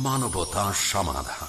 মানবতা সমাধান।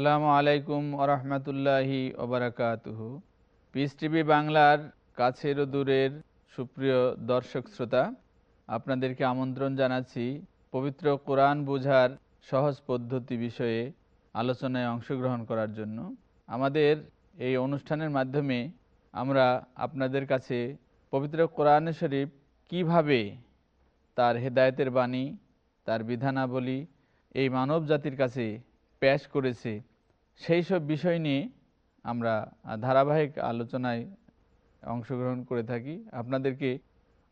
আসসালামু আলাইকুম ওরহমতুল্লাহি ওবরাকাতুহু। পিস টিভি বাংলার কাছের ও দূরের সুপ্রিয় দর্শক শ্রোতা, আপনাদেরকে আমন্ত্রণ জানাচ্ছি পবিত্র কোরআন বোঝার সহজ পদ্ধতি বিষয়ে আলোচনায় অংশগ্রহণ করার জন্য। আমাদের এই অনুষ্ঠানের মাধ্যমে আমরা আপনাদের কাছে পবিত্র কোরআন শরীফ কীভাবে তার হেদায়েতের বাণী, তার বিধানাবলী এই মানব জাতির কাছে পেশ করেছে সেই সব বিষয় নিয়ে আমরা ধারাবাহিক আলোচনায় অংশগ্রহণ করে থাকি। আপনাদেরকে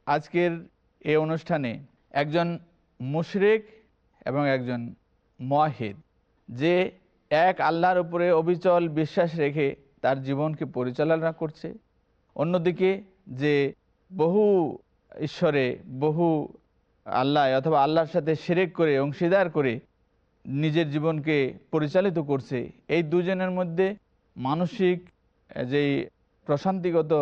আজকের এই অনুষ্ঠানে একজন মুশরেক এবং একজন মহেদ যে এক আল্লাহর উপরে অবিচল বিশ্বাস রেখে তার জীবনকে পরিচালনা করছে। অন্যদিকে যে বহু ঈশ্বরে বহু আল্লাহ অথবা আল্লাহর সাথে সেরেক করে, অংশীদার করে নিজের জীবনকে পরিচালিত করছে। এই দুজনের মধ্যে মানসিক যেই প্রশান্তিগত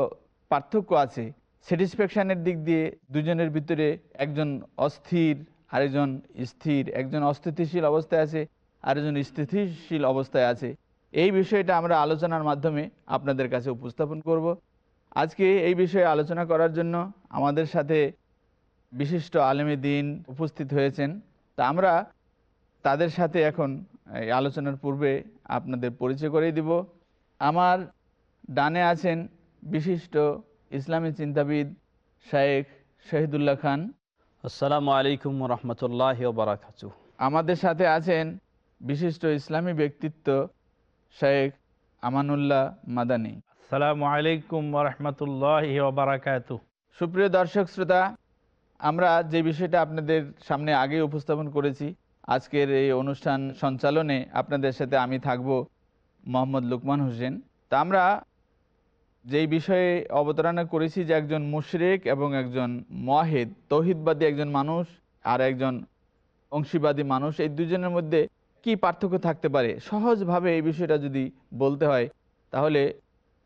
পার্থক্য আছে স্যাটিসফ্যাকশানের দিক দিয়ে দুজনের ভিতরে একজন অস্থির, আরেকজন স্থির, একজন অস্থিতিশীল অবস্থায় আছে, আরেকজন স্থিতিশীল অবস্থায় আছে। এই বিষয়টা আমরা আলোচনার মাধ্যমে আপনাদের কাছে উপস্থাপন করব। আজকে এই বিষয়ে আলোচনা করার জন্য আমাদের সাথে বিশিষ্ট আলেমী দিন উপস্থিত হয়েছেন। তা আমরা তাদের সাথে এখন এই আলোচনার পূর্বে আপনাদের পরিচয় করে দিব। আমার ডানে আছেন বিশিষ্ট ইসলামী চিন্তাবিদ শায়েখ শহীদুল্লাহ খান। আসসালামু আলাইকুম রহমতুল্লাহ বারাকাত আমাদের সাথে আছেন বিশিষ্ট ইসলামী ব্যক্তিত্ব শায়েখ আমানুল্লাহ মাদানী। আসসালামু আলাইকুম রহমতুল্লাহ বারাকাত সুপ্রিয় দর্শক শ্রোতা আমরা যে বিষয়টা আপনাদের সামনে আগে উপস্থাপন করেছি আজকের এই অনুষ্ঠান সঞ্চালনে আপনাদের সাথে আমি থাকব মোহাম্মদ লুকমান হোসেন। তা আমরা যেই বিষয়ে অবতারণা করেছি যে একজন মুশরেক এবং একজন মহেদ তৌহিদবাদী একজন মানুষ আর একজন অংশীবাদী মানুষ, এই দুজনের মধ্যে কি পার্থক্য থাকতে পারে? সহজভাবে এই বিষয়টা যদি বলতে হয়, তাহলে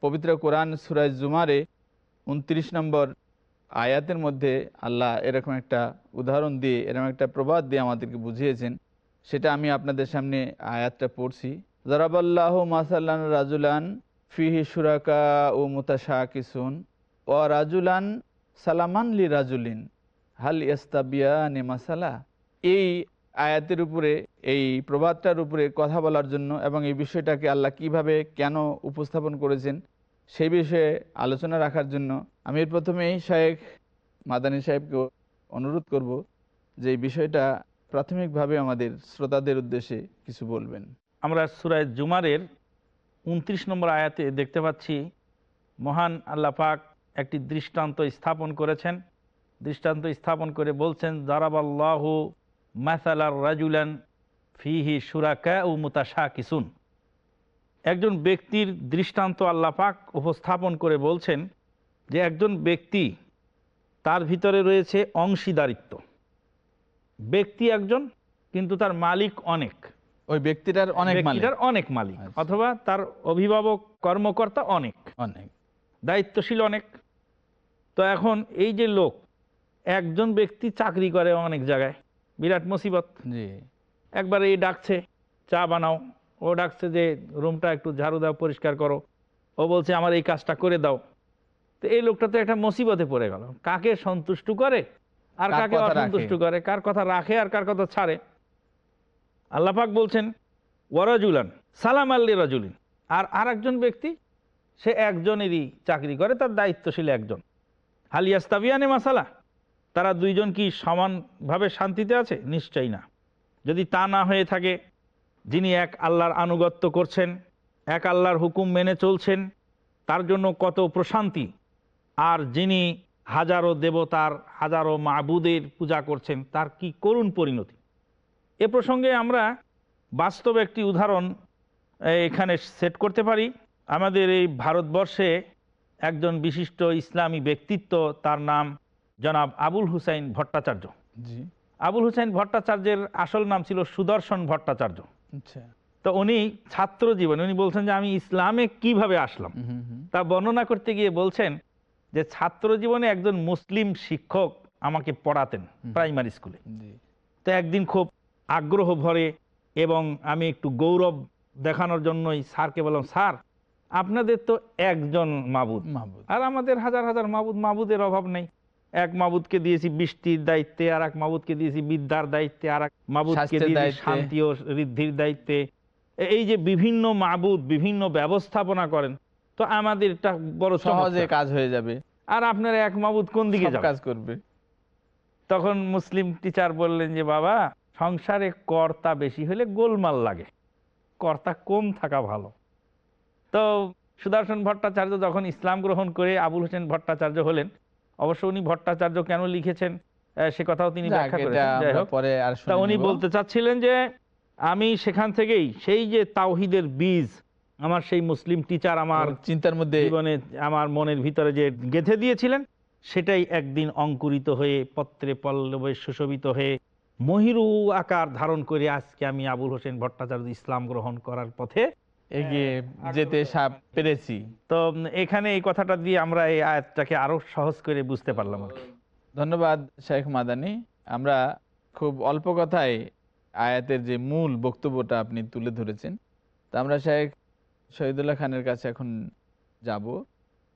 পবিত্র কোরআন সুরাজ জুমারে উনত্রিশ নম্বর আয়াতের মধ্যে আল্লাহ এরকম একটা উদাহরণ দিয়ে, এরকম একটা প্রবাদ দিয়ে আমাদেরকে বুঝিয়েছেন। সেটা আমি আপনাদের সামনে আয়াতটা পড়ছি। জরাবাল্লাহ মাসাল্লান রাজুলান ফিহি সুরাকা ও মুতাশা কিসুন ও রাজুলান সালামান লি রাজুলিন, হাল ইস্তাবিয়া নে মাসালা। এই আয়াতের উপরে, এই প্রবাদটার উপরে কথা বলার জন্য এবং এই বিষয়টাকে আল্লাহ কীভাবে কেন উপস্থাপন করেছেন সেই বিষয়ে আলোচনা রাখার জন্য আমি প্রথমেই শায়েখ মাদানী সাহেবকে অনুরোধ করব যে বিষয়টা প্রাথমিকভাবে আমাদের শ্রোতাদের উদ্দেশ্যে কিছু বলবেন। আমরা সুরায় জুমারের উনত্রিশ নম্বর আয়াতে দেখতে পাচ্ছি, মহান আল্লাহ পাক একটি দৃষ্টান্ত স্থাপন করেছেন। দৃষ্টান্ত স্থাপন করে বলছেন, দারাবাল্লাহ মাসালার রাজুলান ফিহি সুরাকা ও মুতাশা কিসুন একজন ব্যক্তির দৃষ্টান্ত আল্লাহ পাক উপস্থাপন করে বলছেন যে একজন ব্যক্তি তার ভিতরে রয়েছে অংশীদারিত্ব। ব্যক্তি একজন কিন্তু তার মালিক অনেক। ওই ব্যক্তিটার অনেক ব্যক্তিটার অনেক মালিক আচ্ছা। অথবা তার অভিভাবক কর্মকর্তা অনেক। অনেক। দায়িত্বশীল অনেক। তো এখন এই যে লোক একজন ব্যক্তি চাকরি করে অনেক জায়গায় বিরাট মুসিবত। জি। একবার এই ডাকছে চা বানাও। ও ডাকছে যে রুমটা একটু ঝাড়ু দাও পরিষ্কার করো। ও বলছে আমার এই কাজটা করে দাও। তো এই লোকটা তো একটা মুসিবতে পড়ে গেল। কাকে সন্তুষ্ট করে আর কাকে অসন্তুষ্ট করে? কার কথা রাখে আর কার কথা ছাড়ে? আল্লাপাক বলছেন ওয়ারাজুলান সালাম আল্লি রাজুলিন আর আর একজন ব্যক্তি সে একজনেরই চাকরি করে তার দায়িত্বশীল একজন। হালিয়াস্তাবিয়ানে মাসালা? তারা দুইজন কি সমানভাবে শান্তিতে আছে? নিশ্চয়ই না। যদি তা না হয়ে থাকে যিনি এক আল্লাহর আনুগত্য করছেন এক আল্লাহর হুকুম মেনে চলছেন তার জন্য কত প্রশান্তি। আর যিনি হাজারো দেবতার হাজারো মাবুদের পূজা করছেন তার কি করুণ পরিণতি। এ প্রসঙ্গে আমরা বাস্তব একটি উদাহরণ এখানে সেট করতে পারি। আমাদের এই ভারতবর্ষে একজন বিশিষ্ট ইসলামী ব্যক্তিত্ব তার নাম জনাব আবুল হুসাইন ভট্টাচার্য। জি। আবুল হুসাইন ভট্টাচার্যের আসল নাম ছিল সুদর্শন ভট্টাচার্য। তো উনি ছাত্র জীবনে উনি বলছেন যে আমি ইসলামে কীভাবে আসলাম। তা বর্ণনা করতে গিয়ে বলছেন যে ছাত্র জীবনে একজন মুসলিম শিক্ষক আমাকে পড়াতেন প্রাইমারি স্কুলে। তো একদিন খুব আগ্রহ ভরে এবং আমি একটু গৌরব দেখানোর জন্যই স্যারকে বললাম স্যার আপনাদের তো একজন মাবুদ। মাহবুদ আর আমাদের হাজার হাজার মাবুদ মাবুদের অভাব নেই। এক মাবুদকে দিয়েছি বৃষ্টির দায়িত্বে আর এক মাবুদকে দিয়েছি বিদ্যার দায়িত্বে আর এক মাবুদকে দিয়েছি শান্তি ও ঋদ্ধির দায়িত্বে। এই যে বিভিন্ন মাবুদ বিভিন্ন ব্যবস্থাপনা করেন তো আমাদেরটা বড় সহজে কাজ হয়ে যাবে। আর আপনার এক মাবুদ কোন দিকে কাজ করবে। তখন মুসলিম টিচার বললেন যে বাবা সংসারে কর্তা বেশি হলে গোলমাল লাগে। কর্তা কম থাকা ভালো। তো সুদর্শন ভট্টাচার্য যখন ইসলাম গ্রহণ করে আবুল হোসেন ভট্টাচার্য হলেন অবশ্য উনি ভট্টাচার্য কেন লিখেছেন সে কথাও তিনি ব্যাখ্যা করেছেন। উনি বলতে চাচ্ছিলেন যে আমি সেখান থেকেই সেই যে তাওহিদের বীজ আমার সেই মুসলিম টিচার আমার চিন্তার মধ্যে জীবনে আমার মনের ভিতরে যে গেঁথে দিয়েছিলেন সেটাই একদিন অঙ্কুরিত হয়ে পত্রে পল্লবে সুশোভিত হয়ে মহিরু আকার ধারণ করে আজকে আমি আবুল হোসেন ভট্টাচার্য ইসলাম গ্রহণ করার পথে এগিয়ে যেতে সাপ পেরেছি। তো এখানে এই কথাটা দিয়ে আমরা এই আয়াতটাকে আরও সহজ করে বুঝতে পারলাম আর কি। ধন্যবাদ শেখ মাদানি। আমরা খুব অল্প কথায় আয়াতের যে মূল বক্তব্যটা আপনি তুলে ধরেছেন তা আমরা শেখ শহীদুল্লাহ খানের কাছে এখন যাব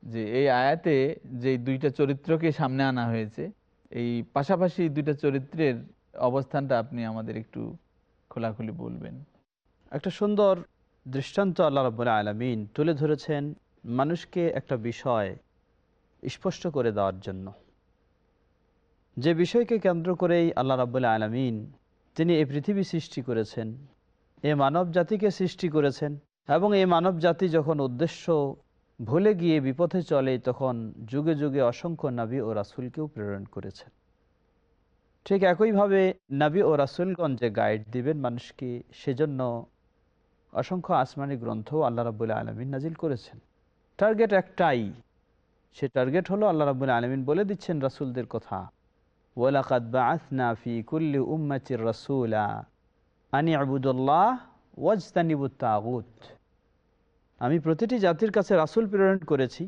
যে এই আয়াতে যে দুইটা চরিত্রকে সামনে আনা হয়েছে এই পাশাপাশি দুইটা চরিত্রের অবস্থানটা আপনি আমাদের একটু খোলাখুলি বলবেন। একটা সুন্দর দৃষ্টান্ত আল্লাহ রব্বুল আলমিন তুলে ধরেছেন মানুষকে একটা বিষয় স্পষ্ট করে দেওয়ার জন্য। যে বিষয়কে কেন্দ্র করেই আল্লাহ রাবুল আলমিন তিনি এই পৃথিবী সৃষ্টি করেছেন, এ মানব জাতিকে সৃষ্টি করেছেন এবং এই মানব জাতি যখন উদ্দেশ্য ভুলে গিয়ে বিপথে চলে, তখন যুগে যুগে অসংখ্য নাবি ও রাসুলকেও প্রেরণ করেছেন। ঠিক একইভাবে নাবি ও রাসুলগঞ্জ গাইড দিবেন মানুষকে, সেজন্য অসংখ্য আসমানি গ্রন্থ আল্লাহ রাবুল্লাহ আলমিন নাজিল করেছেন। টার্গেট একটাই সে টার্গেট হলো আল্লাহ রাবুল্লাহ আলমিন বলে দিচ্ছেন রাসুলদের কথা। ওয়ালাকাদ বাআসনা ফি কুল্লি উম্মাতির রাসূলা আনি আবুদুল্লাহ ওয়াজতানিবুত আমি প্রতিটি জাতির কাছে রাসূল প্রেরণ করেছি।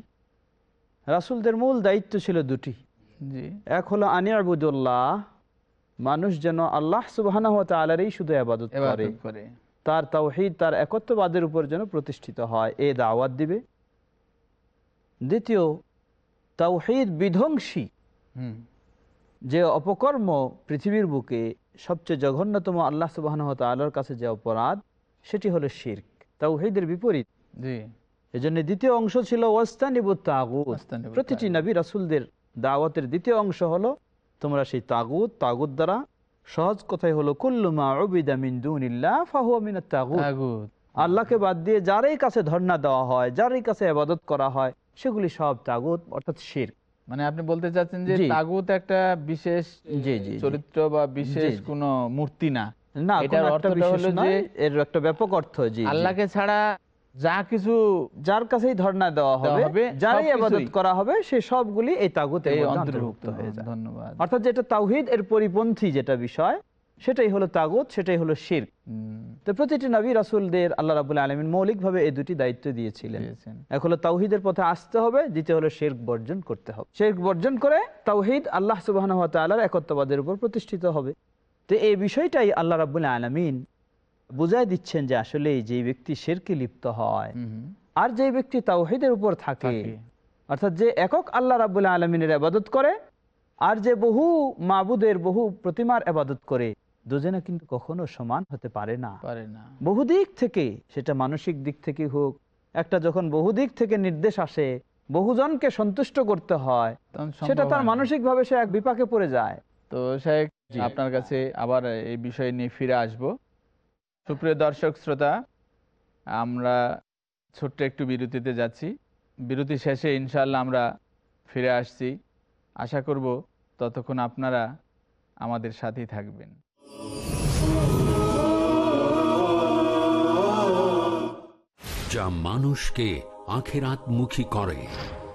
রাসূলদের মূল দায়িত্ব ছিল দুটি। এক হলো আনি আবুদুল্লাহ মানুষ যেন আল্লাহ তাআলারই শুধু আবাদত করে। তার তাওহিদ তার একত্ববাদের উপর যেন প্রতিষ্ঠিত হয়। এ দাওয়াত দিবে। দ্বিতীয় তাওহিদ বিধ্বংসী। হুম। যে অপকর্ম পৃথিবীর বুকে সবচেয়ে জঘন্যতম আল্লাহ সুবাহন আল্লাহর কাছে যে অপরাধ সেটি হলো শির্ক। তাওহিদের বিপরীত। এজন্য দ্বিতীয় অংশ ছিল ওয়াস্তানিবুত তাগুত। প্রতিটি। নবী রাসূলদের দাওয়াতের দ্বিতীয় অংশ হলো তোমরা সেই তাগুত তাগুত দ্বারা সহজ কথাই হলো কুল্লুমা উবিদা মিন দুনিল্লাহ ফাহুয়া মিনাত তাগুত তাগুত আল্লাহকে বাদ দিয়ে যারই কাছে ধর্ণা দেওয়া হয় যারই কাছে আবাদত করা হয় সেগুলি সব তাগুত অর্থাৎ শির মানে আপনি বলতে চাচ্ছেন যে। তাগুত একটা বিশেষ জি, জি, জি। চরিত্র বা বিশেষ। কোনো মূর্তি না না এটার অর্থটা বিশেষ হলো যে এর একটা ব্যাপক অর্থ জি। আল্লাহকে ছাড়া যা কিছু যার কাছেই ধর্ণা দেওয়া হবে যারই আবাদত করা হবে সে সবগুলি এই মধ্যে অন্তর্ভুক্ত হয়ে যায়। ধন্যবাদ। অর্থাৎ যেটা তাওহিদ এর পরিপন্থী যেটা বিষয় সেটাই হলো তাগুত সেটাই হলো শির তো প্রতিটি নবী রাসূলদের আল্লাহ রাবুল আলমিন মৌলিকভাবে এই দুটি দায়িত্ব দিয়েছিলেন। এক হলো তাওহিদের পথে আসতে হবে দ্বিতীয় হলো শেরক বর্জন করতে হবে। শেরক বর্জন করে তাওহিদ আল্লাহ সুবাহ একত্ববাদের উপর প্রতিষ্ঠিত হবে। তো এই বিষয়টাই আল্লাহ রাবুল আলমিন বুঝাই দিচ্ছেন যে আসলে যে ব্যক্তি শেরকে লিপ্ত হয় আর যে ব্যক্তি তাওহিদের উপর থাকে। অর্থাৎ যে একক আল্লাহ রাবুল আলমিনের আবাদত করে আর যে বহু মাবুদের বহু প্রতিমার আবাদত করে দুজনে কিন্তু কখনো সমান হতে পারে না। পারে না। বহু দিক থেকে সেটা মানসিক দিক থেকে হোক একটা যখন বহু দিক থেকে নির্দেশ আসে বহুজনকে সন্তুষ্ট করতে হয় সেটা তার মানসিক ভাবে সে এক বিপাকে পড়ে যায়। তো শেখ আপনার কাছে আবার এই বিষয় নিয়ে ফিরে আসব। সুপ্রিয় দর্শক, শ্রোতা, আমরা ছোট্ট একটু বিরতিতে যাচ্ছি। বিরতি শেষে ইনশাল্লাহ আমরা ফিরে আসছি। আশা করব ততক্ষণ আপনারা আমাদের সাথেই থাকবেন। যা মানুষকে আখেরাতমুখী করে।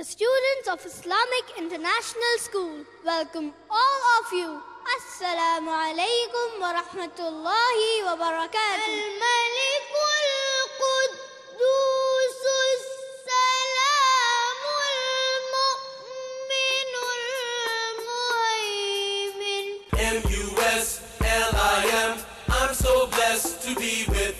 The students of Islamic International School welcome all of you. Assalamu alaikum wa rahmatullahi wa barakatuh. الملك القدوس السلام المؤمن المهيمن M-U-S-L-I-M. I'm so blessed to be with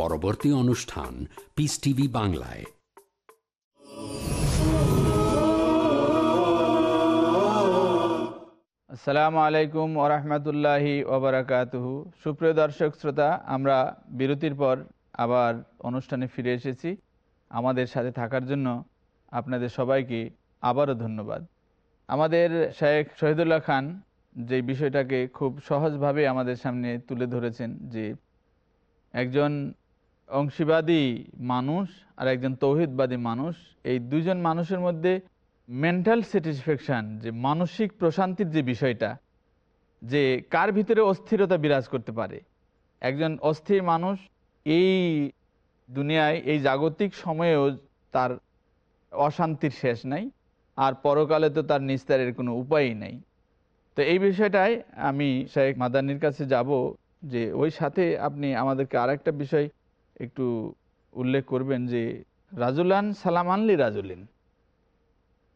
পরবর্তী অনুষ্ঠান পিস টিভি বাংলায়। আসসালামু আলাইকুম ওরহমতুল্লাহি ওবরাকাতুহু সুপ্রিয় দর্শক, শ্রোতা, আমরা বিরতির পর আবার অনুষ্ঠানে ফিরে এসেছি। আমাদের সাথে থাকার জন্য আপনাদের সবাইকে আবারও ধন্যবাদ। আমাদের শেখ শহীদুল্লাহ খান যে বিষয়টাকে খুব সহজভাবে আমাদের সামনে তুলে ধরেছেন যে একজন অংশীবাদী মানুষ আর একজন তৌহিদবাদী মানুষ, এই দুজন মানুষের মধ্যে মেন্টাল স্যাটিসফ্যাকশান যে মানসিক প্রশান্তির যে বিষয়টা, যে কার ভিতরে অস্থিরতা বিরাজ করতে পারে? একজন অস্থির মানুষ এই দুনিয়ায়, এই জাগতিক সময়েও তার অশান্তির শেষ নাই, আর পরকালে তো তার নিস্তারের কোনো উপায়ই নেই। তো এই বিষয়টায় আমি শেখ মাদানির কাছে যাব যে ওই সাথে আপনি আমাদেরকে আরেকটা বিষয় একটু উল্লেখ করবেন যে রাজুলান সালামানলি রাজুলিন।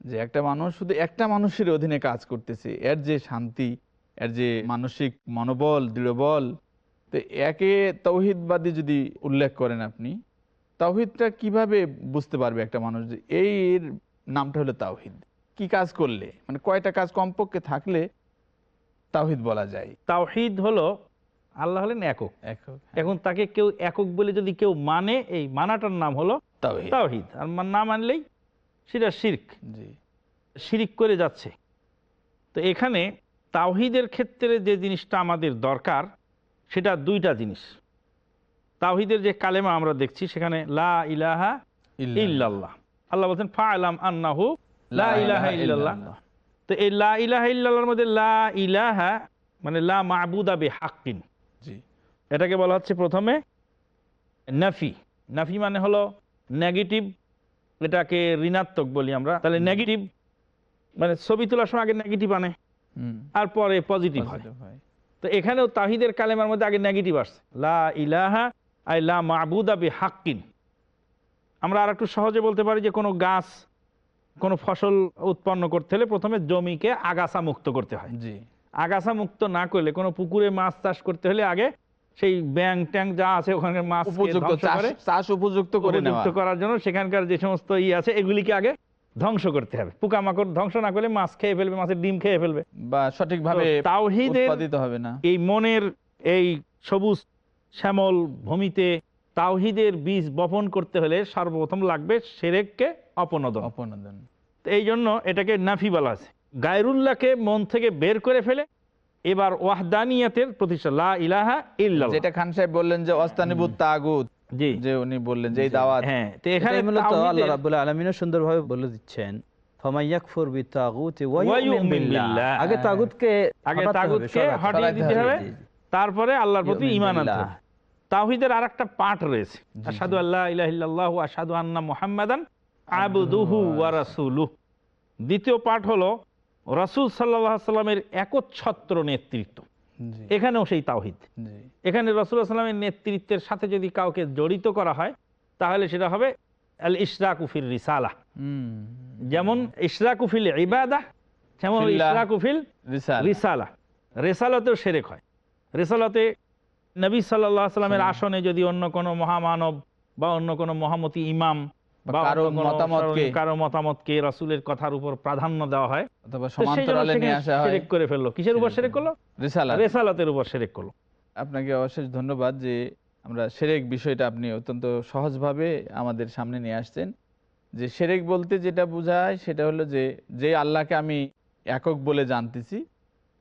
যে একটা মানুষ শুধু একটা মানুষের অধীনে কাজ করতেছে, এর যে শান্তি, এর যে মানসিক মনোবল, দৃঢ়বল, তো একে তৌহিদবাদী যদি উল্লেখ করেন আপনি তাওহিদটা কীভাবে বুঝতে পারবে একটা মানুষ যে এই নামটা হলো তাওহিদ কি কাজ করলে? মানে কয়টা কাজ কমপক্ষে থাকলে তাওহিদ বলা যায়? তাওহিদ হলো আল্লাহ হলেন একক। একক এখন তাকে কেউ একক বলে যদি কেউ মানে এই মানাটার নাম হলো তাওহিদ। তাওহিদ। আর না মানলেই সেটা শির্ক। শিরিক করে যাচ্ছে। তো এখানে তাওহিদের ক্ষেত্রে যে জিনিসটা আমাদের দরকার সেটা দুইটা জিনিস। তাওহিদের যে কালেমা আমরা দেখছি সেখানে লা ইলাহা ইল্লাল্লাহ। আল্লাহ বলছেন ফা আলাম আন্নাহু লা ইলাহা ইল্লাল্লাহ। তো এই লা ইলাহা ইল্লাল্লাহর মধ্যে লা ইলাহা মানে লা মাবুদা বে হাক্কিন জি। এটাকে বলা হচ্ছে প্রথমে নাফি। নাফি মানে হলো নেগেটিভ এটাকে ঋণাত্মক বলি আমরা। তাহলে নেগেটিভ মানে ছবি তোলার সময় আগে নেগেটিভ আনে হুম। আর পরে পজিটিভ হয়। হয়। তো এখানেও তাহিদের কালেমার মধ্যে আগে নেগেটিভ আসছে। লা ইলাহা আই লা মাবুদা বি হাক্কিন আমরা আর একটু সহজে বলতে পারি যে কোনো গাছ কোনো ফসল উৎপন্ন করতে হলে প্রথমে জমিকে আগাছা মুক্ত করতে হয়। জি। আগাছা মুক্ত না করলে কোনো পুকুরে মাছ চাষ করতে হলে আগে সেই ব্যাং ট্যাং যা আছে ওখানে মাছ উপযুক্ত চাষ উপযুক্ত করে নেওয়া। উপযুক্ত করার জন্য সেখানকার যে সমস্ত ই আছে এগুলিকে আগে ধ্বংস করতে হবে। পোকামাকড় ধ্বংস না করলে মাছ খেয়ে ফেলবে মাছের ডিম খেয়ে ফেলবে। বা সঠিকভাবে তাওহীদের উৎপাদিত হবে না। এই মনের এই সবুজ শ্যামল ভূমিতে তাওহিদের বীজ বপন করতে হলে সর্বপ্রথম লাগবে সেরেককে অপনোদন। অপনোদন। এই জন্য এটাকে নাফি বলা আছে গায়রুল্লাহকে মন থেকে বের করে ফেলে। এবার ওয়াহদানিয়াতের প্রতিষ্ঠা লা ইলাহা ইল্লাল্লাহ। যেটা খান সাহেব বললেন যে অস্তানিবুত তাগুত জি। যে উনি বললেন যে দাওয়াত হ্যাঁ তো এখানে মূলত আল্লাহ রাব্বুল আলামিনও সুন্দরভাবে বলে দিচ্ছেন ইউমিন ইউমিন বিল্লাহ। বিল্লাহ। আগে তাগুতকে আগে তাগুতকে হটিয়ে দিতে হবে। তারপরে আল্লাহর প্রতি ইমান আনতে তাওহীদের আর একটা পাঠ রয়েছে। আসাদু আল্লাহ ইলাহিল্লাহ আসাদু আন্না মুহাম্মাদান আবদুহু ওয়া রাসূলুহু দ্বিতীয় পাঠ হলো রাসূল আলাইহি সাল্লামের একচ্ছত্র নেতৃত্ব। এখানেও সেই তাওহিদ। এখানে রসুল্লাহ সাল্লামের নেতৃত্বের সাথে যদি কাউকে জড়িত করা হয় তাহলে সেটা হবে আল ইশরাকুফির রিসালা যেমন ইশরাকুফিল ইবাদা যেমন। ইশরাকুফিল রিসাল রিসালা রেসালাতেও সেরেক হয়। রেসালাতে নবী সাল্লাহ সাল্লামের আসনে যদি অন্য কোনো মহামানব বা অন্য কোনো মহামতি ইমাম কারও মতামতকে কারও মতামতকে রাসূলের কথার উপর প্রাধান্য দেওয়া হয়। অথবা তো সেই জন্য সমান্তরালে নিয়ে আসা হয়। সেরেক করে ফেলল। কিসের উপর সেরেক করল? রিসালা রেসালাতের উপর সেরেক করল। আপনাকে অশেষ ধন্যবাদ যে আমরা সেরেক বিষয়টা আপনি অত্যন্ত সহজভাবে আমাদের সামনে নিয়ে আসছেন। যে সেরেক বলতে যেটা বোঝায় সেটা হলো যে যে আল্লাহকে আমি একক বলে জানতেছি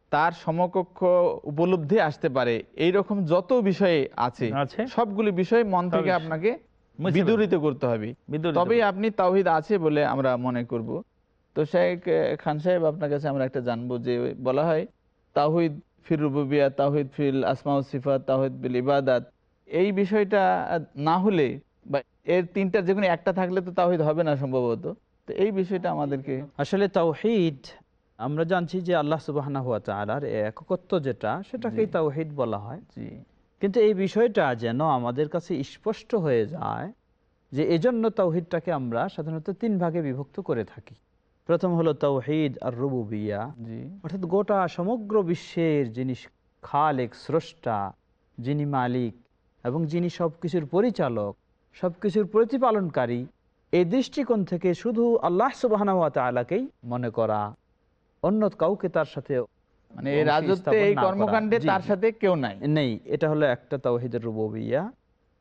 তার সমকক্ষ উপলব্ধি আসতে পারে। এই রকম যত বিষয়ে আছে সবগুলি বিষয় মন থেকে আপনাকে বিদূরিত করতে হবে। তবেই আপনি তাওহিদ আছে বলে আমরা মনে করব। তো শেখ খান সাহেব আপনার কাছে আমরা একটা জানব যে বলা হয় তাহিদ ফির রুবুবিয়া তাহিদ ফিল আসমাউ সিফাত তাহিদ বিল ইবাদাত এই বিষয়টা না হলে বা এর তিনটা যে কোনো একটা থাকলে তো তাহিদ হবে না সম্ভবত। তো এই বিষয়টা আমাদেরকে আসলে তাওহিদ আমরা জানছি যে আল্লাহ হুয়া তাআলার এই এককত্ব যেটা সেটাকেই তাওহিদ বলা হয়। জি। কিন্তু এই বিষয়টা যেন আমাদের কাছে স্পষ্ট হয়ে যায় যে এজন্য তাওহিদটাকে আমরা সাধারণত তিন ভাগে বিভক্ত করে থাকি। প্রথম হলো তাওহিদ আর রুবুবিয়া। জি। অর্থাৎ গোটা সমগ্র বিশ্বের যিনি খালেক স্রষ্টা যিনি মালিক এবং যিনি সব কিছুর পরিচালক সব কিছুর প্রতিপালনকারী এই দৃষ্টিকোণ থেকে শুধু আল্লাহ সুবাহানা তালাকেই মনে করা। অন্য কাউকে তার সাথে মানে এই রাজত্বে এই কর্মকাণ্ডে তার সাথে কেউ নাই। নেই এটা হলো একটা তাওহিদের রুববিয়া।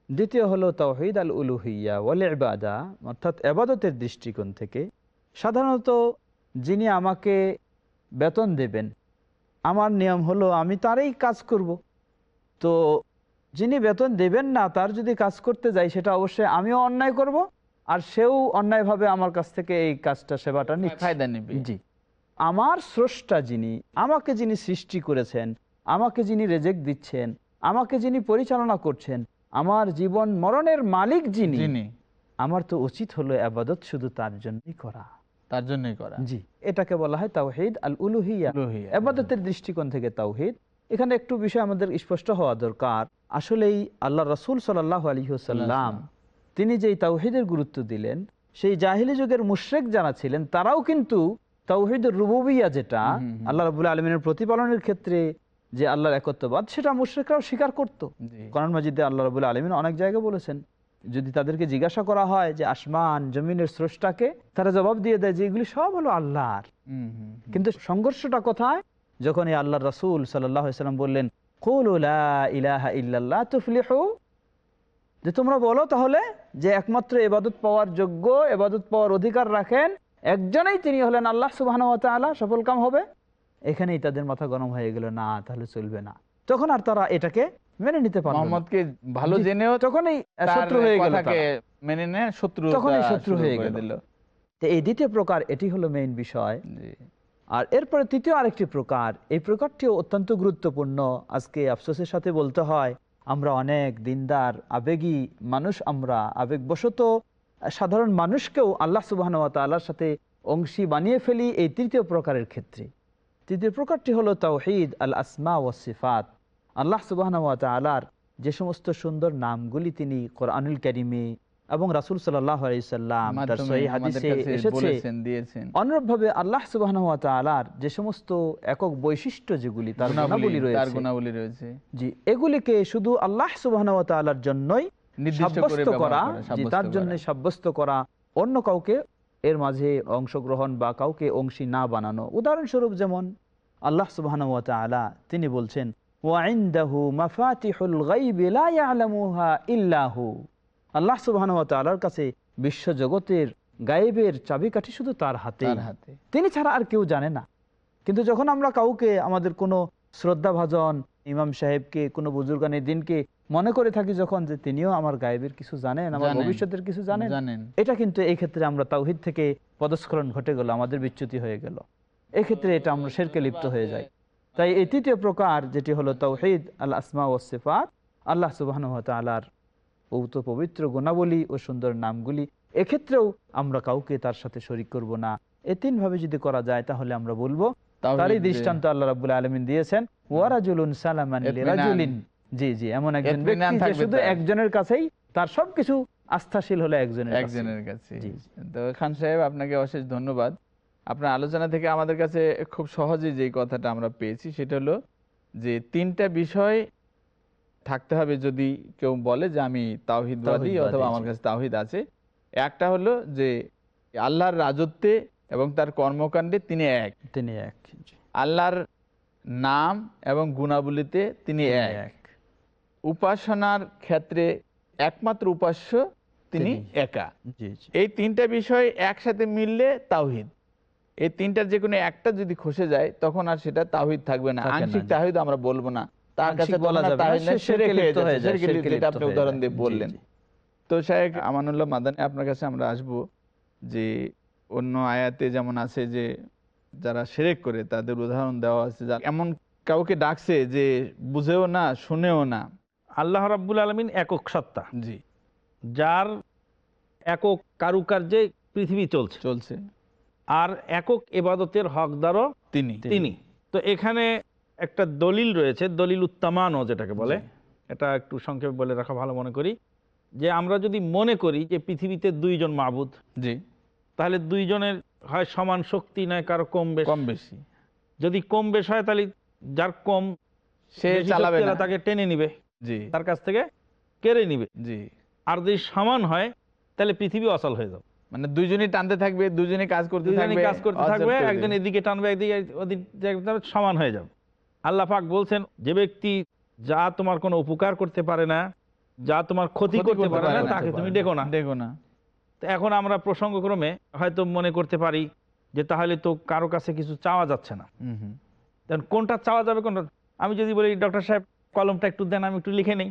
দ্বিতীয় হলো তাওহিদ আল উলুহিয়া ওয়াল ইবাদা অর্থাৎ এবাদতের দৃষ্টিকোণ থেকে। সাধারণত যিনি আমাকে বেতন দেবেন আমার নিয়ম হলো আমি তারই কাজ করব। তো যিনি বেতন দেবেন না তার যদি কাজ করতে যাই সেটা অবশ্যই আমিও অন্যায় করব আর সেও অন্যায়ভাবে আমার কাছ থেকে এই কাজটা সেবাটা নিচ্ছে। ফায়দা নেবে। জি। আমার স্রষ্টা যিনি আমাকে যিনি সৃষ্টি করেছেন আমাকে যিনি রেজেক্ট দিচ্ছেন আমাকে যিনি পরিচালনা করছেন আমার জীবন মরণের মালিক যিনি আমার তো উচিত হলো আবাদত শুধু তার জন্যই করা। তার জন্যই করা। জি এটাকে বলা হয় তাওহিদ আল উলুহিয়া। উলুহিয়া। আবাদতের দৃষ্টিকোণ থেকে তাওহিদ। এখানে একটু বিষয় আমাদের স্পষ্ট হওয়া দরকার। আসলেই আল্লাহ রসুল সাল্লাহ আলহিহসাল্লাম তিনি যেই তাওহিদের গুরুত্ব দিলেন সেই জাহিলি যুগের মুশ্রেক যারা ছিলেন তারাও কিন্তু তাওহিদের রুবুবিয়া যেটা আল্লাহ রবুল্লা আলমিনের প্রতিপালনের ক্ষেত্রে যে আল্লাহর একত্ববাদ সেটা মুশ্রেকরাও স্বীকার করত। মাজিদে আল্লাহ রবুল্লা আলমিন অনেক জায়গায় বলেছেন যদি তাদেরকে জিজ্ঞাসা করা হয় যে আসমান জমিনের স্রষ্টাকে তারা জবাব দিয়ে দেয় যে এগুলি সব হলো আল্লাহর। কিন্তু সংঘর্ষটা কোথায়? যখন এই আল্লাহ রসুল সাল্লাম বললেন যে তোমরা বলো তাহলে যে একমাত্র এবাদত পাওয়ার যোগ্য এবাদত পাওয়ার অধিকার রাখেন একজনেই তিনি হলেন আল্লাহ সুবাহ সফল কাম হবে। এখানেই তাদের মাথা গরম হয়ে গেল না তাহলে চলবে না। তখন আর তারা এটাকে মেনে নিতে পারল মোহাম্মদকে ভালো জেনেও তখনই শত্রু হয়ে গেল মেনে শত্রু তখনই শত্রু হয়ে গেল। তো এই দ্বিতীয় প্রকার এটি হলো মেইন বিষয়। আর এরপরে তৃতীয় আরেকটি প্রকার এই প্রকারটিও অত্যন্ত গুরুত্বপূর্ণ। আজকে আফসোসের সাথে বলতে হয় আমরা অনেক দিনদার আবেগী মানুষ আমরা আবেগবশত সাধারণ মানুষকেও আল্লাহ সুবাহন তাল্লাহর সাথে অংশী বানিয়ে ফেলি এই তৃতীয় প্রকারের ক্ষেত্রে। তৃতীয় প্রকারটি হলো তাওহিদ আল আসমা ও সিফাত। আল্লাহ সুবাহন তালার যে সমস্ত সুন্দর নামগুলি তিনি কোরআনুল করিমে এবং রাসুল সাল্লাহ আলাইসাল্লাম দিয়েছেন। অনুরূপভাবে আল্লাহ সুবাহ যে সমস্ত একক বৈশিষ্ট্য যেগুলি তার গুণাবলী রয়েছে। জি এগুলিকে শুধু আল্লাহ সুবাহ জন্যই সাব্যস্ত করা তার জন্য সাব্যস্ত করা অন্য কাউকে এর মাঝে অংশগ্রহণ বা কাউকে অংশী না বানানো। উদাহরণস্বরূপ যেমন আল্লাহ সুবাহ তিনি বলছেন আল্লাহ সুবাহ তাআলার কাছে বিশ্ব জগতের গায়েবের চাবিকাঠি শুধু তার হাতে তার হাতে। তিনি ছাড়া আর কেউ জানে না। কিন্তু যখন আমরা কাউকে আমাদের কোনো শ্রদ্ধাভাজন ইমাম সাহেবকে কোনো বুজুর্গানের দিনকে মনে করে থাকি যখন যে তিনিও আমার গায়েবের কিছু জানেন আমার ভবিষ্যতের কিছু জানেন জানেন। এটা কিন্তু এই ক্ষেত্রে আমরা তাওহিদ থেকে পদস্খলন ঘটে গেল আমাদের বিচ্যুতি হয়ে গেল। এক্ষেত্রে এটা আমরা শেরকে লিপ্ত হয়ে যাই। তাই এই তৃতীয় প্রকার যেটি হলো তাওহিদ আল আসমা ও সিফাত আল্লাহ সুবাহ তালার পৌত পবিত্র গুণাবলী ও সুন্দর নামগুলি এক্ষেত্রেও আমরা কাউকে তার সাথে শরিক করব না। এ তিন ভাবে যদি করা যায় তাহলে আমরা বলব তারই দৃষ্টান্ত আল্লাহ রাবুল আলমিন দিয়েছেন ওয়ারাজুলুন সালামান জি জি এমন একজন ব্যক্তি শুধু একজনের কাছেই তার সবকিছু আস্থাশীল হলো একজনের একজনের কাছে তো খান সাহেব আপনাকে অশেষ ধন্যবাদ। আপনার আলোচনা থেকে আমাদের কাছে খুব সহজে যে কথাটা আমরা পেয়েছি সেটা হলো যে তিনটা বিষয় থাকতে হবে যদি কেউ বলে যে আমি তাওহিদবাদী অথবা আমার কাছে তাওহিদ আছে। একটা হলো যে আল্লাহর রাজত্বে এবং তার কর্মকাণ্ডে তিনি এক। তিনি এক আল্লাহর নাম এবং গুণাবলীতে তিনি এক। উপাসনার ক্ষেত্রে একমাত্র উপাস্য তিনি। একা। এই তিনটা বিষয় একসাথে মিললে তাওহিদ। এই তিনটার যে কোনো একটা যদি খসে যায় তখন আর সেটা তাওহিদ থাকবে না। আংশিক জি। তাওহিদ আমরা বলব না। তার কাছে বলা যাবে আপনি উদাহরণ দিয়ে বললেন। তো শাহেখ আমানুল্লাহ মাদানী আপনার কাছে আমরা আসব যে অন্য আয়াতে যেমন আছে যে যারা সেরেক করে তাদের উদাহরণ দেওয়া আছে। এমন কাউকে ডাকছে যে বুঝেও না শুনেও না। আল্লাহ রাব্বুল আলমিন একক সত্তা। জি। যার একক কারুকার্যে পৃথিবী চলছে। চলছে। আর একক এবাদতের হকদারও তিনি। তিনি। তো এখানে একটা দলিল রয়েছে দলিল উত্তামানও যেটাকে বলে। এটা একটু সংক্ষেপে বলে রাখা ভালো মনে করি। যে আমরা যদি মনে করি যে পৃথিবীতে দুইজন মাবুদ জি। তাহলে দুইজনের হয় সমান শক্তি নয় কারও কম বেশ। কম বেশি। যদি কম বেশ হয় তাহলে যার কম সে চালাবে তাকে টেনে নিবে। জি। তার কাছ থেকে কেড়ে নিবে। জি। আর যদি সমান হয় তাহলে পৃথিবী অচল হয়ে যাবে। মানে দুইজনই টানতে থাকবে দুজনে কাজ করতে থাকবে কাজ করতে থাকবে একজন এদিকে টানবে একদিকে ওদিকে সমান হয়ে যাবে। আল্লাহ পাক বলছেন যে ব্যক্তি যা তোমার কোনো উপকার করতে পারে না যা তোমার ক্ষতি করতে পারে না তাকে তুমি ডেকো না। দেখো না। তো এখন আমরা প্রসঙ্গক্রমে হয়তো মনে করতে পারি যে তাহলে তো কারও কাছে কিছু চাওয়া যাচ্ছে না। হুম হুম। তখন কোনটা চাওয়া যাবে কোনটা? আমি যদি বলি ডক্টর সাহেব কলমটা একটু দেন আমি একটু লিখে নেই।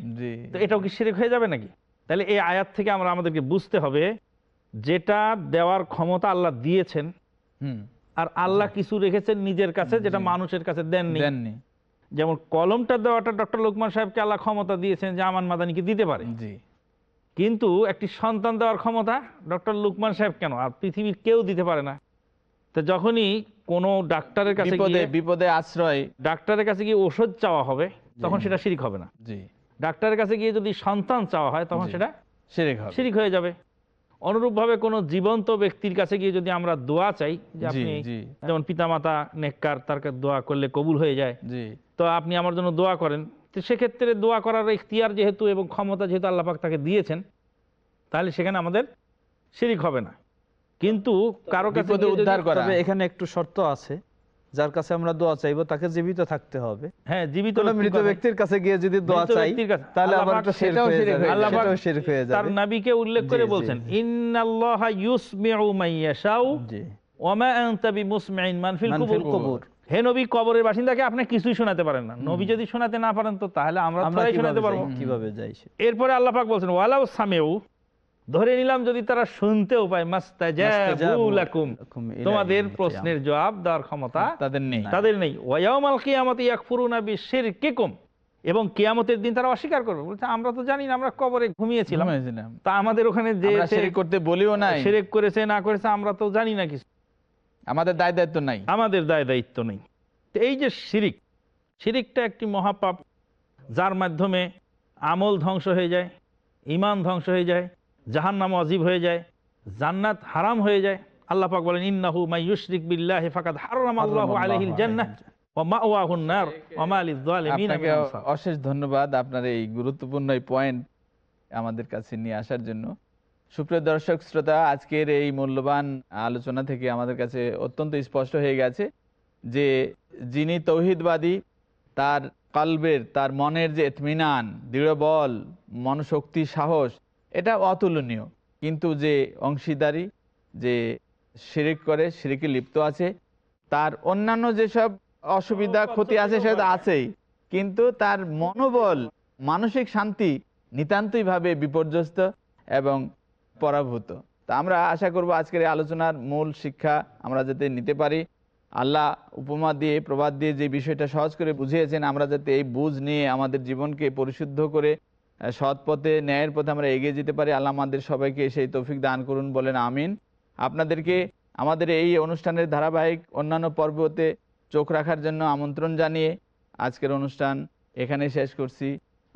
তো এটাও কি শিরিক হয়ে যাবে নাকি? তাহলে এই আয়াত থেকে আমরা আমাদেরকে বুঝতে হবে যেটা দেওয়ার ক্ষমতা আল্লাহ দিয়েছেন আর আল্লাহ কিছু রেখেছেন নিজের কাছে যেটা মানুষের কাছে দেননি। দেননি। যেমন কলমটা দেওয়াটা ডক্টর লোকমান সাহেবকে আল্লাহ ক্ষমতা দিয়েছেন যে আমান মাদানিকে দিতে পারে? জি। কিন্তু একটি সন্তান দেওয়ার ক্ষমতা ডক্টর লুকমান সাহেব কেন? আর পৃথিবীর কেউ দিতে পারে না। তো যখনই কোনো ডাক্তারের কাছে বিপদে বিপদে আশ্রয়। ডাক্তারের কাছে গিয়ে ওষুধ চাওয়া হবে তখন সেটা শিরিক হবে না। জি। ডাক্তারের কাছে গিয়ে যদি সন্তান চাওয়া হয় তখন সেটা শিরিক হবে। শিরিক হয়ে যাবে। অনুরূপভাবে কোনো জীবন্ত ব্যক্তির কাছে গিয়ে যদি আমরা দোয়া চাই যে আপনি যেমন পিতামাতা নেককার তার দোয়া করলে কবুল হয়ে যায়। জি। তো আপনি আমার জন্য দোয়া করেন। তো সেক্ষেত্রে দোয়া করার ইখতিয়ার যেহেতু এবং ক্ষমতা যেহেতু আল্লাহ পাক তাকে দিয়েছেন তাহলে সেখানে আমাদের শিরিক হবে না। কিন্তু কারও কাছে উদ্ধার করা। তবে এখানে একটু শর্ত আছে। যার কাছে আমরা দোয়া চাইব তাকে জীবিত থাকতে হবে। হ্যাঁ জীবিত মৃত ব্যক্তির কাছে গিয়ে যদি দোয়া চাই তাহলে আবার সেটাও হয়ে শিরক যাবে আল্লাহ শিরক হয়ে তার নবীকে উল্লেখ করে বলছেন। ইন্নাল্লাহা ইউসমিউ মান ইয়াশাউ জি। ওয়া মা আনতা বিমুসমিইন মান ফিল কুবুর। কুবুর। হে নবী কবরের বাসিন্দাকে আপনি কিছুই শোনাতে পারেন না। নবী যদি শোনাতে না পারেন তো তাহলে আমরা কীভাবে শোনাতে পারব। কীভাবে যাই? এরপরে আল্লাহ পাক বলছেন ওয়ালাউ সামেউ ধরে নিলাম যদি তারা শুনতেও পায় তোমাদের প্রশ্নের জবাব দেওয়ার ক্ষমতা তাদের নেই। তাদের নেই। ওয়াউমাল কিয়ামতি ইয়াকফুরুনা বিশিরকিকুম। এবং কিয়ামতের দিন তারা অস্বীকার করবে। বলছে আমরা তো জানি না আমরা কবরে ঘুমিয়েছিলাম। তা আমাদের ওখানে যে আমরা করতে বলিও নাই। শিরিক করেছে না করেছে আমরা তো জানি না কিছু। আমাদের দায় দায়িত্ব নাই। আমাদের দায় দায়িত্ব নেই। তো এই যে শিরিক শিরিকটা একটি মহাপাপ যার মাধ্যমে আমল ধ্বংস হয়ে যায় ইমান ধ্বংস হয়ে যায় জাহান্নাম অজীব হয়ে যায় জান্নাত হারাম হয়ে যায়। আল্লাহ পাক বলেন ইন্নাহু মাই ইউশরিক বিল্লাহি ফাকাদ হারাম আল্লাহু আলাইহিল জান্নাহ অশেষ ধন্যবাদ আপনার এই গুরুত্বপূর্ণ পয়েন্ট আমাদের কাছে নিয়ে আসার জন্য। সুপ্রিয় দর্শক শ্রোতা আজকের এই মূল্যবান আলোচনা থেকে আমাদের কাছে অত্যন্ত স্পষ্ট হয়ে গেছে যে যিনি তৌহিদবাদী তার কালবের তার মনের যে এতমিনান দৃঢ় বল মনশক্তি সাহস এটা অতুলনীয়। কিন্তু যে অংশীদারি যে শিরিক করে শিরিকে লিপ্ত আছে তার অন্যান্য যেসব অসুবিধা ক্ষতি আছে সেটা আছেই। কিন্তু তার মনোবল মানসিক শান্তি নিতান্তইভাবে বিপর্যস্ত এবং পরাভূত। তা আমরা আশা করব আজকের এই আলোচনার মূল শিক্ষা আমরা যাতে নিতে পারি। আল্লাহ উপমা দিয়ে প্রবাদ দিয়ে যে বিষয়টা সহজ করে বুঝিয়েছেন আমরা যাতে এই বুঝ নিয়ে আমাদের জীবনকে পরিশুদ্ধ করে সৎ পথে, ন্যায়ের পথে আমরা এগিয়ে যেতে পারি। আল্লাহ আমাদের সবাইকে সেই তৌফিক দান করুন বলেন, আমিন। আপনাদেরকে আমাদের এই অনুষ্ঠানের ধারাবাহিক অন্যান্য পর্বতে চোখ রাখার জন্য আমন্ত্রণ জানিয়ে আজকের অনুষ্ঠান এখানে শেষ করছি।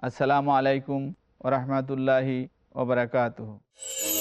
আসসালামু আলাইকুম ওরহমতুল্লাহি ওবরাকাত উত্তম